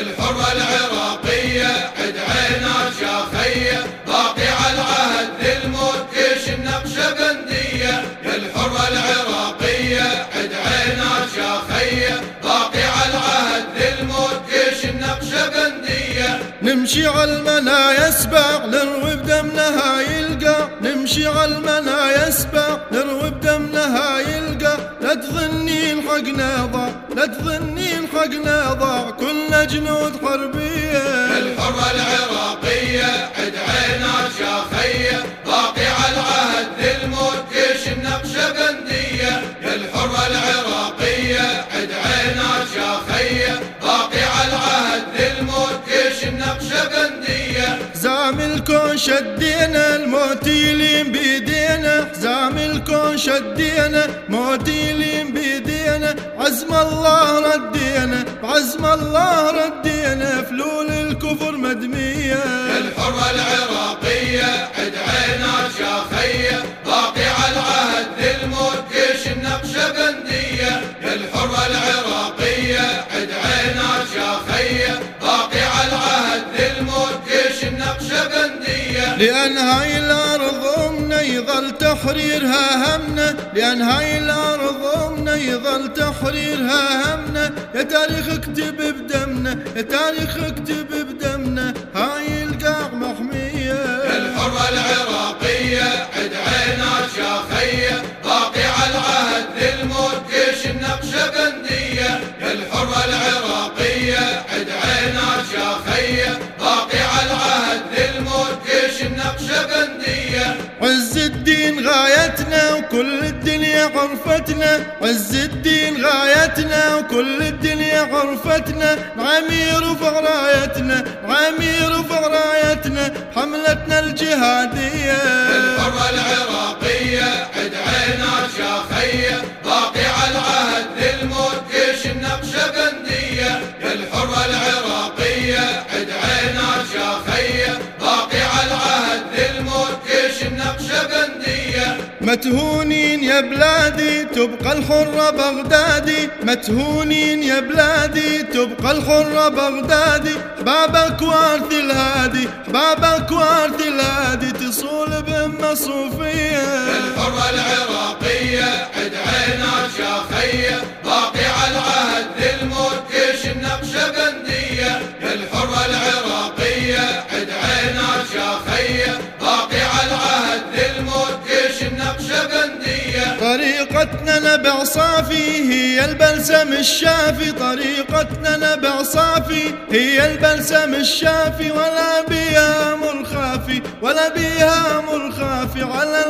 الحرة العراقية عد عينا شاخية. باقي على العهد للموت كيش النقشبندية يا الحرة العراقية عد عينا شاخية. باقي على العهد للموت كيش النقشبندية نمشي على المنايا يسبع نروي بدمنا يلقى. نمشي على المنايا يسبع نروي بدمنا الحق ضاع لا تظني الحق ضاع كلنا جنود حربية. الحرة العراقية عد عينا شاخية باقي على العهد للموت كيش النقشبندية يا الحرة العراقية عد عينا شاخية باقي على العهد للموت كيش النقشبندية زام الكون شدينا الموت يلين بيدينا. زام الكون شدينا موت يلين عزم الله ردينا بعزم الله ردينا فلول الكفر مدمية. الحرة العراقية عد عينا شاخية باقي على العهد للموت كيش النقشبندية يا الحرة العراقية عد عينا شاخية باقي على العهد للموت كيش النقشبندية لأن هاي الأرض أمنا يظل تحريرها همنا لأن هاي الأرض أمنا يظل تحريرها همنا. يا تاريخ اكتب بدمنا يا تاريخ اكتب بدمنا. هاي القاع محمية. الحرة العراقية عد عينا شاخية باقي على العهد للموت النقشبندية يا الحرة العراقية عد عينا شاخية باقي على العهد للموت كيش النقشبندية عز الدين غايتنا وكل الدنيا عرفتنا. عز الدين غايتنا وكل الدنيا عرفتنا. عمير رفع رايتنا عمير رفع رايتنا حملتنا الجهادية. الحرة العراقية عد عينا شاخية باقي على العهد للموت كيش متهونين يا بلادي تبقى الحرة بغدادي. متهونين يا بلادي تبقى الحرة بغدادي. بابك وارث الهادي بابك وارث الهادي. تصول بأمة صوفية. الحرة العراقية. طريقتنا نبع صافي هي البلسم الشافي. طريقتنا نبع صافي هي البلسم الشافي. ولا بيها مرخافي ولا بيها مرخافي على